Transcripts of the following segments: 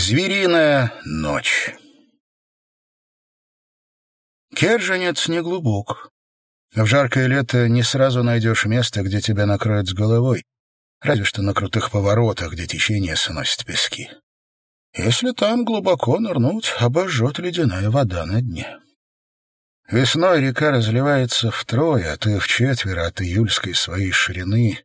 Звериная ночь Керженец не глубок. В жаркое лето не сразу найдешь место, где тебя накроют с головой, разве что на крутых поворотах, где течение сносит пески. Если там глубоко нырнуть, обожжет ледяная вода на дне. Весной река разливается втрое, а то и в четверо от июльской своей ширины,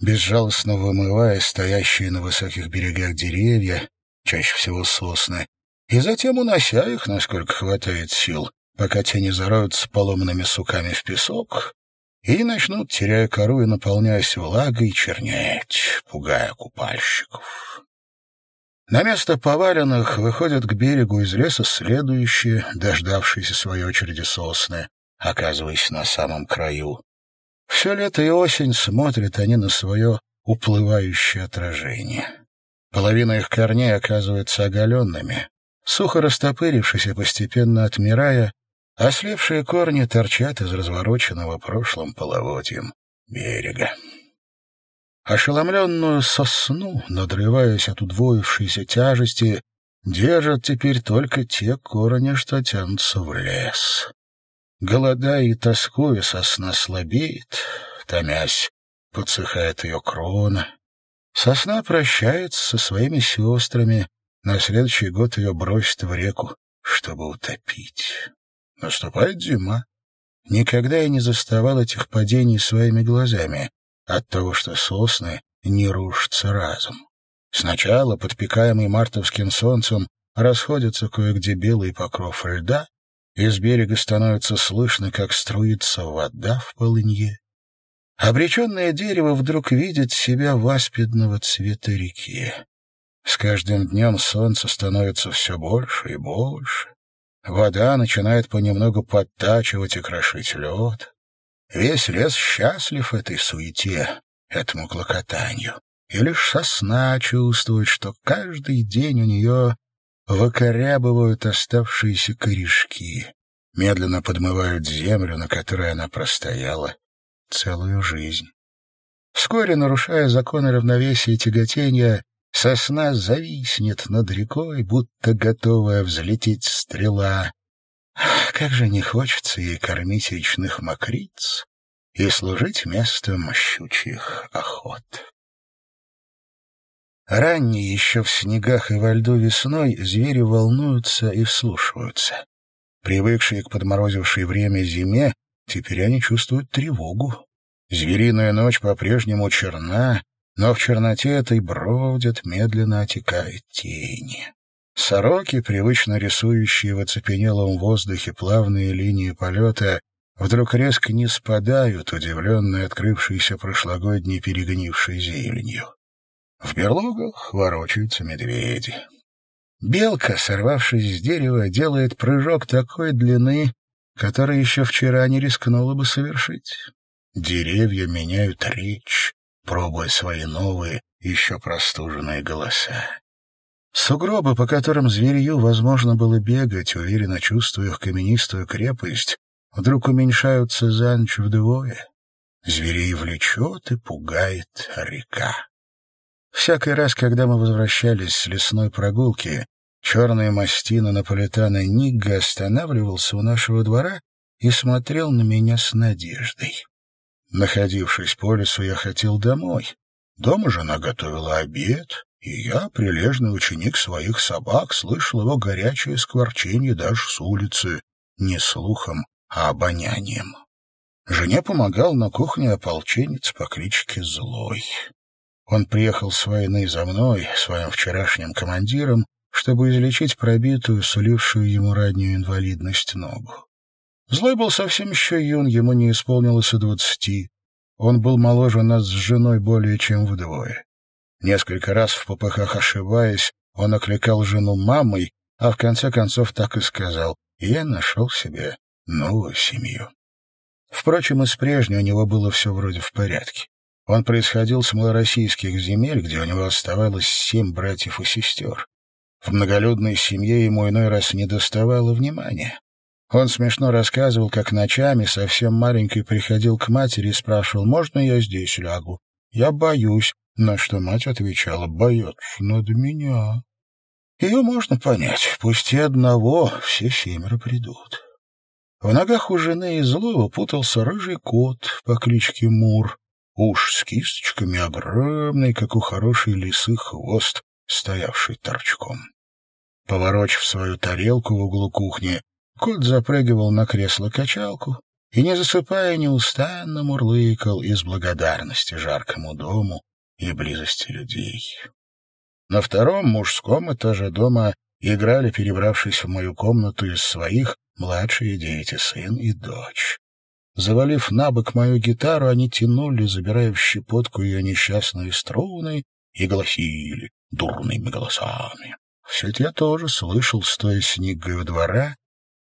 безжалостно вымывая стоящие на высоких берегах деревья, чаще всего сосны, и затем унося их, насколько хватает сил, пока те не зароются поломанными суками в песок и начнут, теряя кору и наполняясь влагой, чернеть, пугая купальщиков. На место поваленных выходят к берегу из леса следующие, дождавшиеся своей очереди сосны, оказываясь на самом краю. Все лето и осень смотрят они на свое уплывающее отражение. Половина их корней оказывается оголенными, сухо растопырившись и постепенно отмирая, а слепшие корни торчат из развороченного прошлым половодьем берега. Ошеломленную сосну, надрываясь от удвоившейся тяжести, держат теперь только те корни, что тянутся в лес. Голодая и тоскуя, сосна слабеет, томясь, подсыхает ее крона, Сосна прощается со своими сестрами, на следующий год ее бросит в реку, чтобы утопить. Наступает зима. Никогда я не заставал этих падений своими глазами от того, что сосны не рушатся разом. Сначала, подпекаемый мартовским солнцем, расходится кое-где белый покров льда, и с берега становится слышно, как струится вода в полынье. Обреченное дерево вдруг видит себя в аспидного цвета реки. С каждым днем солнце становится все больше и больше. Вода начинает понемногу подтачивать и крошить лед. Весь лес счастлив этой суете, этому клокотанию. И лишь сосна чувствует, что каждый день у нее выкорябывают оставшиеся корешки, медленно подмывают землю, на которой она простояла целую жизнь. Вскоре, нарушая законы равновесия и тяготения, сосна зависнет над рекой, будто готовая взлететь стрела. как же не хочется ей кормить речных мокриц и служить местом щучьих охот. Ранней, еще в снегах и во льду весной, звери волнуются и вслушиваются. Привыкшие к подморозившей время зиме, Теперь они чувствуют тревогу. Звериная ночь по-прежнему черна, но в черноте этой бродят, медленно отекает тени. Сороки, привычно рисующие в оцепенелом воздухе плавные линии полета, вдруг резко не спадают, удивленные открывшейся прошлогодней перегнившей зеленью. В берлогах ворочаются медведи. Белка, сорвавшись с дерева, делает прыжок такой длины, который еще вчера не рискнула бы совершить. Деревья меняют речь, пробуя свои новые, еще простуженные голоса. Сугробы, по которым зверью возможно было бегать, уверенно чувствуя их каменистую крепость, вдруг уменьшаются за ночь вдвое. Зверей влечет и пугает река. Всякий раз, когда мы возвращались с лесной прогулки, Черная мастина Наполитана Нигга останавливался у нашего двора и смотрел на меня с надеждой. Находившись по лесу, я хотел домой. Дома жена готовила обед, и я, прилежный ученик своих собак, слышал его горячее скворчение даже с улицы, не слухом, а обонянием. Жене помогал на кухне ополченец по кличке Злой. Он приехал с войны за мной, своим вчерашним командиром, чтобы излечить пробитую, сулившую ему раннюю инвалидность ногу. Злой был совсем еще юн, ему не исполнилось и двадцати. Он был моложе нас с женой более чем вдвое. Несколько раз в попыхах ошибаясь, он окликал жену мамой, а в конце концов так и сказал «Я нашел себе новую семью». Впрочем, и с прежней у него было все вроде в порядке. Он происходил с малороссийских земель, где у него оставалось семь братьев и сестер. В многолюдной семье ему иной раз не доставало внимания. Он смешно рассказывал, как ночами совсем маленький приходил к матери и спрашивал, «Можно я здесь лягу?» «Я боюсь», на что мать отвечала, «Боятся над меня». Ее можно понять. Пусть и одного, все семеро придут. В ногах у жены и злого путался рыжий кот по кличке Мур. Уж с кисточками огромный, как у хорошей лисы, хвост, стоявший торчком. Поворочив свою тарелку в углу кухни, кот запрыгивал на кресло-качалку и, не засыпая, неустанно мурлыкал из благодарности жаркому дому и близости людей. На втором мужском этаже дома играли, перебравшись в мою комнату из своих, младшие дети, сын и дочь. Завалив на бок мою гитару, они тянули, забирая в щепотку ее несчастные струны, и голосили дурными голосами. Все это я тоже слышал, стоя с Ниггой двора,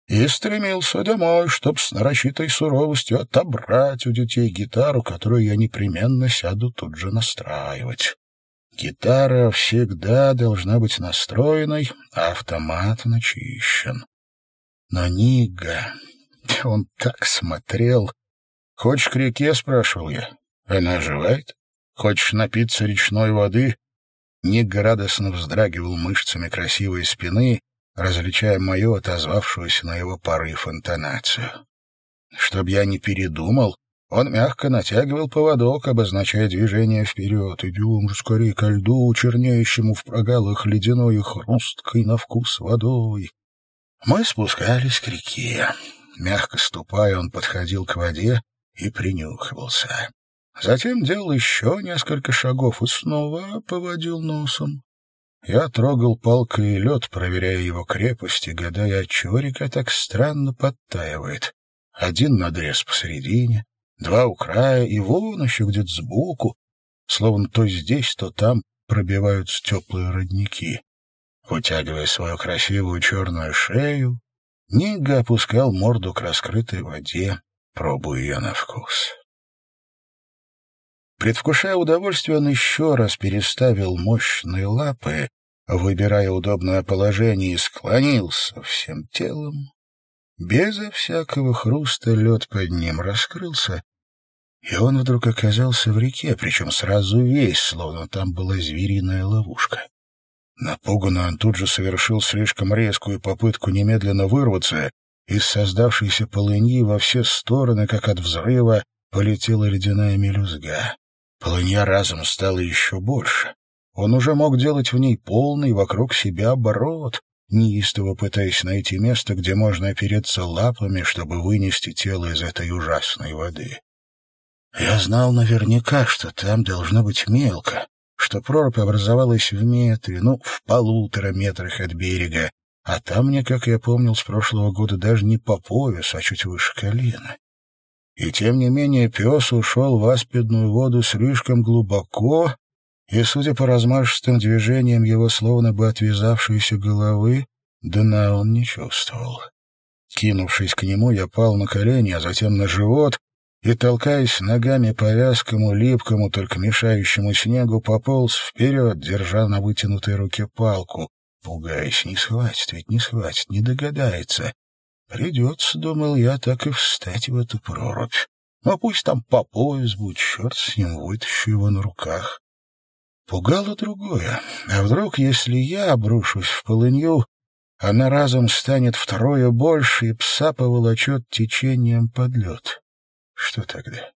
и стремился домой, чтоб с нарочитой суровостью отобрать у детей гитару, которую я непременно сяду тут же настраивать. Гитара всегда должна быть настроенной, а автомат начищен. Но Нига... Он так смотрел. «Хочешь к реке?» — спрашивал я. «Она оживает? Хочешь напиться речной воды?» Нига радостно вздрагивал мышцами красивой спины, различая мою отозвавшуюся на его порыв интонацию. Чтоб я не передумал, он мягко натягивал поводок, обозначая движение вперед. «Идем же скорее ко льду, чернеющему в прогалах ледяной и хрусткой на вкус водой». Мы спускались к реке. Мягко ступая, он подходил к воде и принюхивался. Затем делал еще несколько шагов и снова поводил носом. Я трогал палкой лед, проверяя его крепость и гадая, отчего река так странно подтаивает. Один надрез посередине, два у края и вон еще где-то сбоку, словно то здесь, то там пробиваются теплые родники. Утягивая свою красивую черную шею, Нига опускал морду к раскрытой воде, пробуя ее на вкус. Предвкушая удовольствие, он еще раз переставил мощные лапы, выбирая удобное положение, и склонился всем телом. Безо всякого хруста лед под ним раскрылся, и он вдруг оказался в реке, причем сразу весь, словно там была звериная ловушка. Напуганный он тут же совершил слишком резкую попытку немедленно вырваться, из создавшейся полыньи во все стороны, как от взрыва, полетела ледяная мелюзга. Полынья разом стала еще больше. Он уже мог делать в ней полный вокруг себя оборот, неистово пытаясь найти место, где можно опереться лапами, чтобы вынести тело из этой ужасной воды. Я знал наверняка, что там должно быть мелко, что прорубь образовалась в метре, ну, в полутора метрах от берега, а там мне, как я помнил с прошлого года, даже не по пояс, а чуть выше колена. И тем не менее пес ушел в аспидную воду слишком глубоко, и, судя по размашистым движениям его словно бы отвязавшейся головы, дна он не чувствовал. Кинувшись к нему, я пал на колени, а затем на живот, и, толкаясь ногами по вязкому, липкому, только мешающему снегу, пополз вперед, держа на вытянутой руке палку, пугаясь, не схватит, ведь не схватит, не догадается. Придется, думал я, так и встать в эту прорубь. Ну, пусть там по пояс будет, черт с ним, вытащу его на руках. Пугало другое. А вдруг, если я обрушусь в полынью, она разом станет втрое больше, и пса поволочет течением под лед? Что тогда?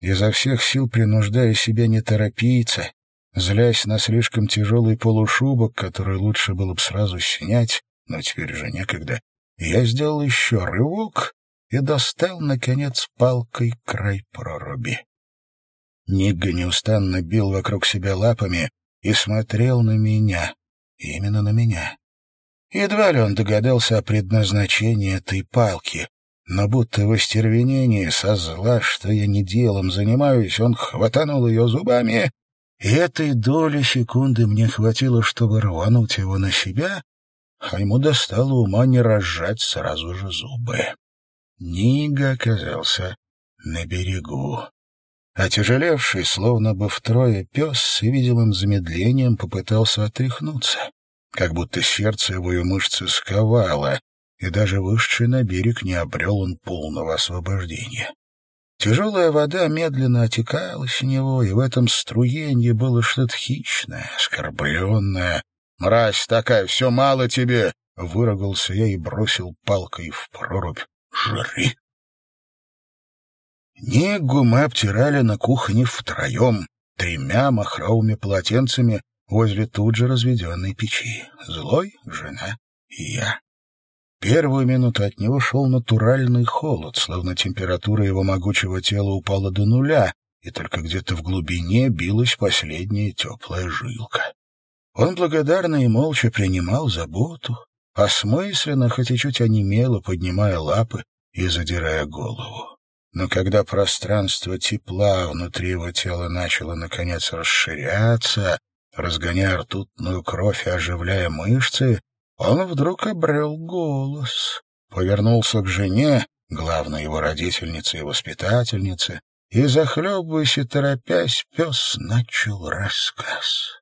Изо всех сил принуждая себя не торопиться, злясь на слишком тяжелый полушубок, который лучше было бы сразу снять, но теперь уже некогда, я сделал еще рывок и достал, наконец, палкой край проруби. Нигга неустанно бил вокруг себя лапами и смотрел на меня, именно на меня. Едва ли он догадался о предназначении этой палки, но будто в остервенении со зла, что я не делом занимаюсь, он хватанул ее зубами, и этой доли секунды мне хватило, чтобы рвануть его на себя, а ему достало ума не разжать сразу же зубы. Нига оказался на берегу. Отяжелевший, словно бы втрое пес, с видимым замедлением попытался отряхнуться, как будто сердце его и мышцы сковало, и даже вышедший на берег не обрел он полного освобождения. Тяжелая вода медленно отекала с него, и в этом струении было что-то хищное, оскорбленное, Мразь такая, все мало тебе!» Выругался я и бросил палкой в прорубь. «Жри!» Негу мы обтирали на кухне втроем, тремя махровыми полотенцами возле тут же разведенной печи. Злой, жена и я. Первую минуту от него шел натуральный холод, словно температура его могучего тела упала до нуля, и только где-то в глубине билась последняя теплая жилка. Он благодарно и молча принимал заботу, осмысленно, хоть и чуть онемело, поднимая лапы и задирая голову. Но когда пространство тепла внутри его тела начало, наконец, расширяться, разгоняя ртутную кровь и оживляя мышцы, он вдруг обрел голос, повернулся к жене, главной его родительнице и воспитательнице, и, захлебываясь и торопясь, пес начал рассказ.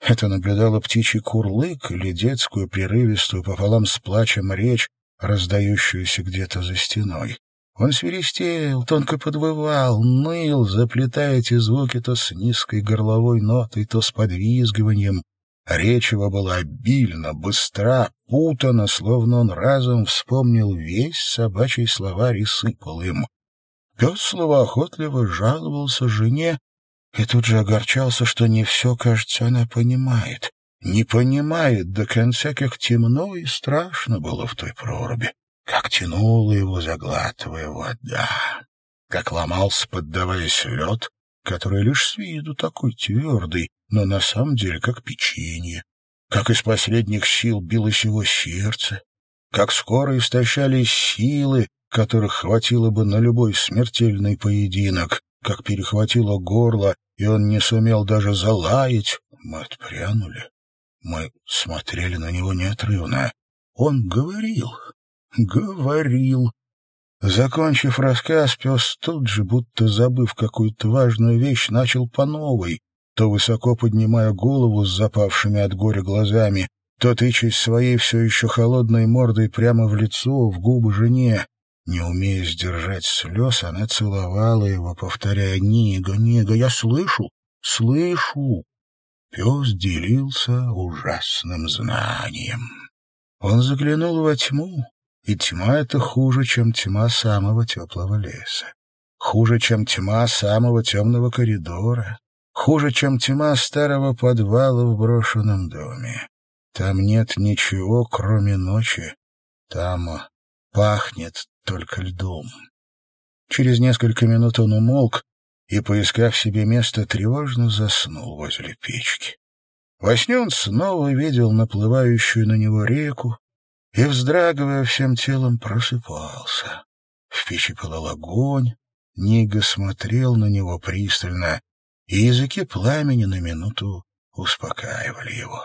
Это наблюдало птичий курлык или детскую прерывистую пополам с плачем речь, раздающуюся где-то за стеной. Он свиристел, тонко подвывал, ныл, заплетая эти звуки то с низкой горловой нотой, то с подвизгиванием. Речь его была обильна, быстра, путана, словно он разом вспомнил весь собачий словарь и сыпал им. Пес словоохотливо жаловался жене и тут же огорчался, что не все, кажется, она понимает. Не понимает до конца, как темно и страшно было в той проруби как тянула его, заглатывая вода, как ломался, поддаваясь лед, который лишь с виду такой твердый, но на самом деле как печенье, как из последних сил билось его сердце, как скоро истощались силы, которых хватило бы на любой смертельный поединок, как перехватило горло, и он не сумел даже залаять. Мы отпрянули. Мы смотрели на него неотрывно. Он говорил, говорил. Закончив рассказ, пес тут же, будто забыв какую-то важную вещь, начал по новой, то высоко поднимая голову с запавшими от горя глазами, то тычась своей все еще холодной мордой прямо в лицо, в губы жене. Не умея сдержать слез, она целовала его, повторяя «Нига, Нига, я слышу, слышу!» Пес делился ужасным знанием. Он заглянул во тьму, и тьма — это хуже, чем тьма самого теплого леса. Хуже, чем тьма самого темного коридора. Хуже, чем тьма старого подвала в брошенном доме. Там нет ничего, кроме ночи. Там пахнет только льдом. Через несколько минут он умолк и, поискав себе место, тревожно заснул возле печки. Во сне он снова видел наплывающую на него реку, и, вздрагивая всем телом, просыпался. В печи пылал огонь, Нига смотрел на него пристально, и языки пламени на минуту успокаивали его.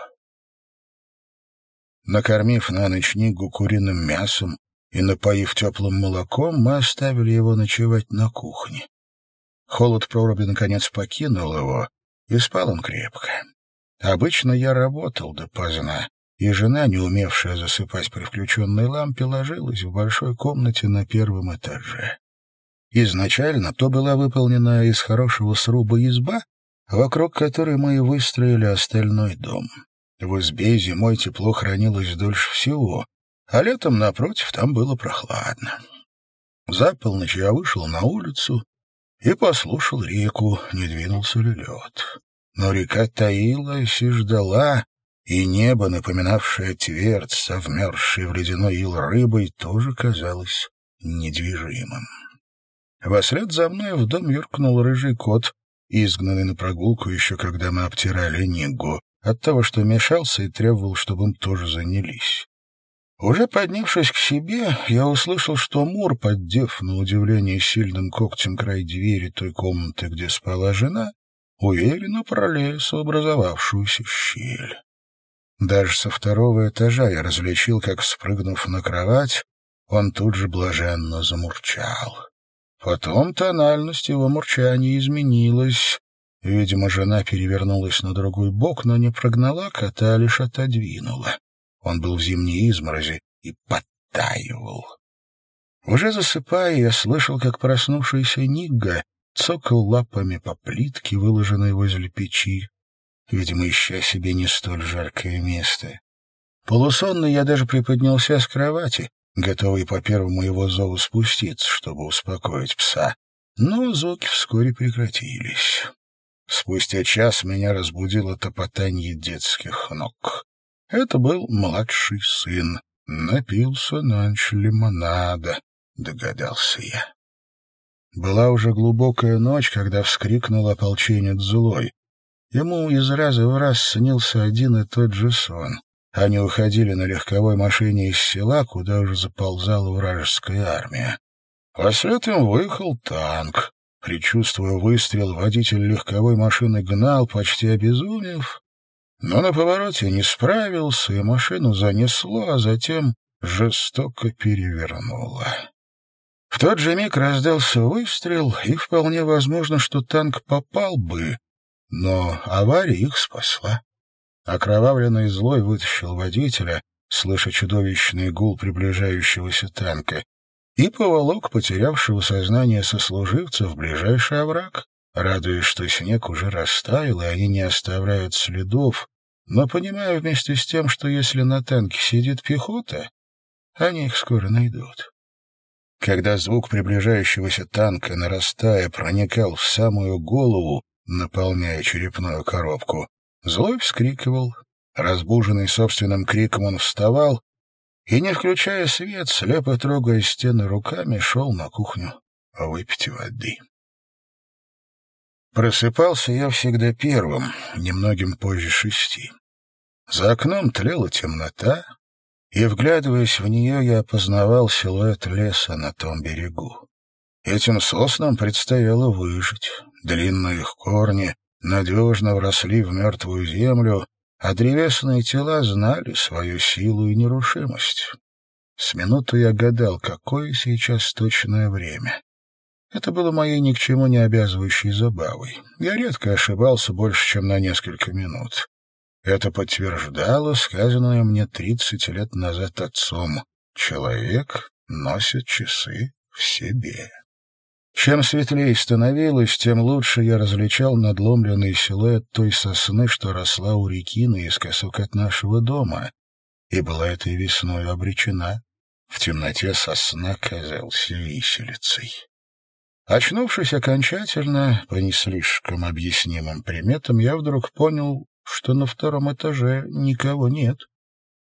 Накормив на ночь Нигу куриным мясом и напоив теплым молоком, мы оставили его ночевать на кухне. Холод проруби наконец покинул его, и спал он крепко. Обычно я работал допоздна, и жена, не умевшая засыпать при включенной лампе, ложилась в большой комнате на первом этаже. Изначально то была выполнена из хорошего сруба изба, вокруг которой мы и выстроили остальной дом. В избе зимой тепло хранилось дольше всего, а летом, напротив, там было прохладно. За полночь я вышел на улицу и послушал реку, не двинулся ли лед. Но река таилась и ждала, и небо, напоминавшее твердь, совмерзшей в ледяной ил рыбой, тоже казалось недвижимым. Вослед за мной в дом юркнул рыжий кот, изгнанный на прогулку еще когда мы обтирали Нигу, от того, что мешался и требовал, чтобы им тоже занялись. Уже поднявшись к себе, я услышал, что Мур, поддев на удивление сильным когтем край двери той комнаты, где спала жена, уверенно пролез в образовавшуюся щель. Даже со второго этажа я различил, как, спрыгнув на кровать, он тут же блаженно замурчал. Потом тональность его мурчания изменилась. Видимо, жена перевернулась на другой бок, но не прогнала кота, а лишь отодвинула. Он был в зимней изморози и подтаивал. Уже засыпая, я слышал, как проснувшийся Нигга цокал лапами по плитке, выложенной возле печи, видимо, ища себе не столь жаркое место. Полусонный я даже приподнялся с кровати, готовый по первому его зову спуститься, чтобы успокоить пса. Но звуки вскоре прекратились. Спустя час меня разбудило топотание детских ног. Это был младший сын. Напился на ночь лимонада, догадался я. Была уже глубокая ночь, когда вскрикнул ополченец злой. Ему из раза в раз снился один и тот же сон. Они уходили на легковой машине из села, куда уже заползала вражеская армия. А след им выехал танк. Причувствуя выстрел, водитель легковой машины гнал, почти обезумев, но на повороте не справился, и машину занесло, а затем жестоко перевернуло. В тот же миг раздался выстрел, и вполне возможно, что танк попал бы, но авария их спасла. Окровавленный злой вытащил водителя, слыша чудовищный гул приближающегося танка, и поволок потерявшего сознание сослуживца в ближайший овраг, радуясь, что снег уже растаял, и они не оставляют следов, но понимая вместе с тем, что если на танке сидит пехота, они их скоро найдут. Когда звук приближающегося танка, нарастая, проникал в самую голову, наполняя черепную коробку, злой вскрикивал. Разбуженный собственным криком он вставал и, не включая свет, слепо трогая стены руками, шел на кухню выпить воды. Просыпался я всегда первым, немногим позже шести. За окном тлела темнота, и, вглядываясь в нее, я опознавал силуэт леса на том берегу. Этим соснам предстояло выжить. Длинные их корни надежно вросли в мертвую землю, а древесные тела знали свою силу и нерушимость. С минуту я гадал, какое сейчас точное время. Это было моей ни к чему не обязывающей забавой. Я редко ошибался больше, чем на несколько минут. Это подтверждало сказанное мне тридцать лет назад отцом. Человек носит часы в себе. Чем светлее становилось, тем лучше я различал надломленный силуэт той сосны, что росла у реки наискосок от нашего дома, и была этой весной обречена. В темноте сосна казалась виселицей. Очнувшись окончательно, по не слишком объяснимым приметам, я вдруг понял, что на втором этаже никого нет.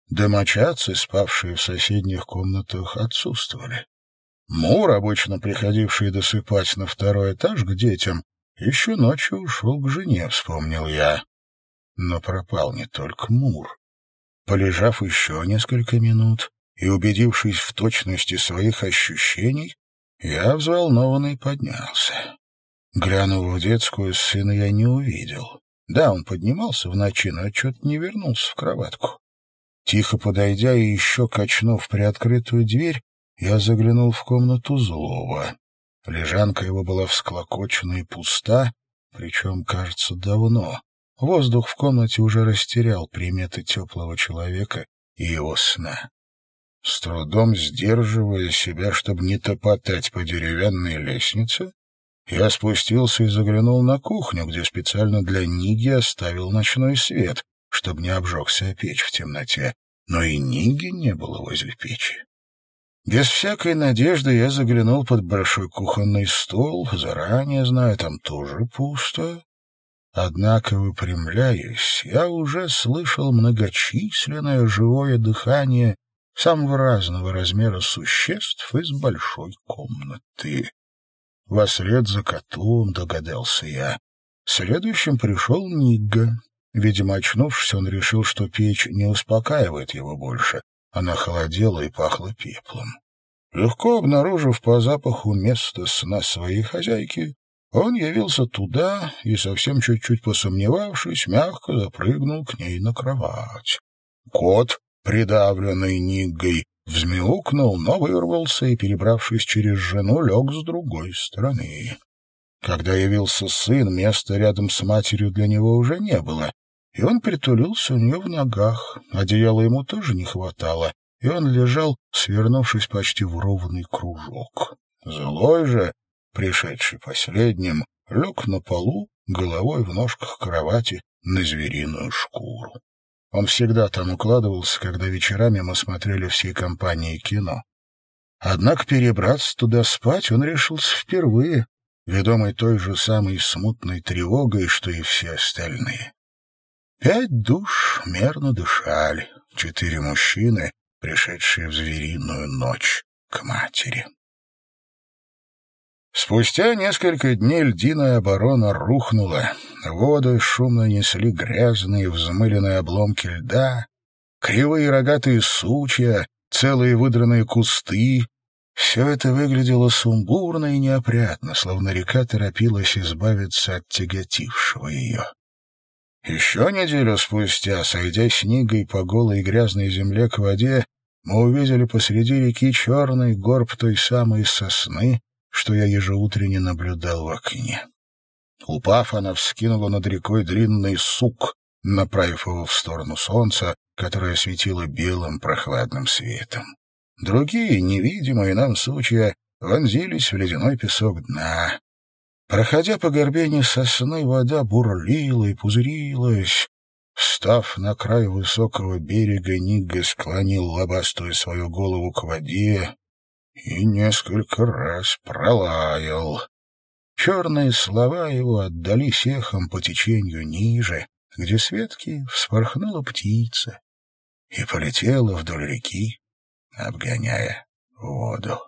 Домочадцы, спавшие в соседних комнатах, отсутствовали. Мур, обычно приходивший досыпать на второй этаж к детям, еще ночью ушел к жене, вспомнил я. Но пропал не только Мур. Полежав еще несколько минут и убедившись в точности своих ощущений, я взволнованный поднялся. Глянув в детскую, сына я не увидел. Да, он поднимался в ночи, но что-то не вернулся в кроватку. Тихо подойдя и еще качнув приоткрытую дверь, я заглянул в комнату злого. Лежанка его была всклокочена и пуста, причем, кажется, давно. Воздух в комнате уже растерял приметы теплого человека и его сна. С трудом сдерживая себя, чтобы не топотать по деревянной лестнице, я спустился и заглянул на кухню, где специально для Ниги оставил ночной свет, чтобы не обжегся печь в темноте. Но и Ниги не было возле печи. Без всякой надежды я заглянул под большой кухонный стол, заранее зная, там тоже пусто. Однако, выпрямляясь, я уже слышал многочисленное живое дыхание самого разного размера существ из большой комнаты. Вослед за котом, догадался я. Следующим пришел Нигга. Видимо, очнувшись, он решил, что печь не успокаивает его больше. Она холодела и пахла пеплом. Легко обнаружив по запаху место сна своей хозяйки, он явился туда и, совсем чуть-чуть посомневавшись, мягко запрыгнул к ней на кровать. Кот придавленный Ниггой, взмяукнул, но вырвался и, перебравшись через жену, лег с другой стороны. Когда явился сын, места рядом с матерью для него уже не было, и он притулился у нее в ногах. Одеяла ему тоже не хватало, и он лежал, свернувшись почти в ровный кружок. Злой же, пришедший последним, лег на полу, головой в ножках кровати, на звериную шкуру. Он всегда там укладывался, когда вечерами мы смотрели всей компанией кино. Однако перебраться туда спать он решился впервые, ведомый той же самой смутной тревогой, что и все остальные. Пять душ мерно дышали, четыре мужчины, пришедшие в звериную ночь к матери. Спустя несколько дней льдиная оборона рухнула. Воды шумно несли грязные, взмыленные обломки льда, кривые рогатые сучья, целые выдранные кусты. Все это выглядело сумбурно и неопрятно, словно река торопилась избавиться от тяготившего ее. Еще неделю спустя, сойдя с Нигой по голой и грязной земле к воде, мы увидели посреди реки черный горб той самой сосны, что я ежеутренне наблюдал в окне. Упав, она вскинула над рекой длинный сук, направив его в сторону солнца, которое светило белым прохладным светом. Другие, невидимые нам сучья, вонзились в ледяной песок дна. Проходя по горбине сосны, вода бурлила и пузырилась. Встав на край высокого берега, Нигга склонил лобастую свою голову к воде и несколько раз пролаял. Черные слова его отдались эхом по течению ниже, где с ветки вспорхнула птица и полетела вдоль реки, обгоняя воду.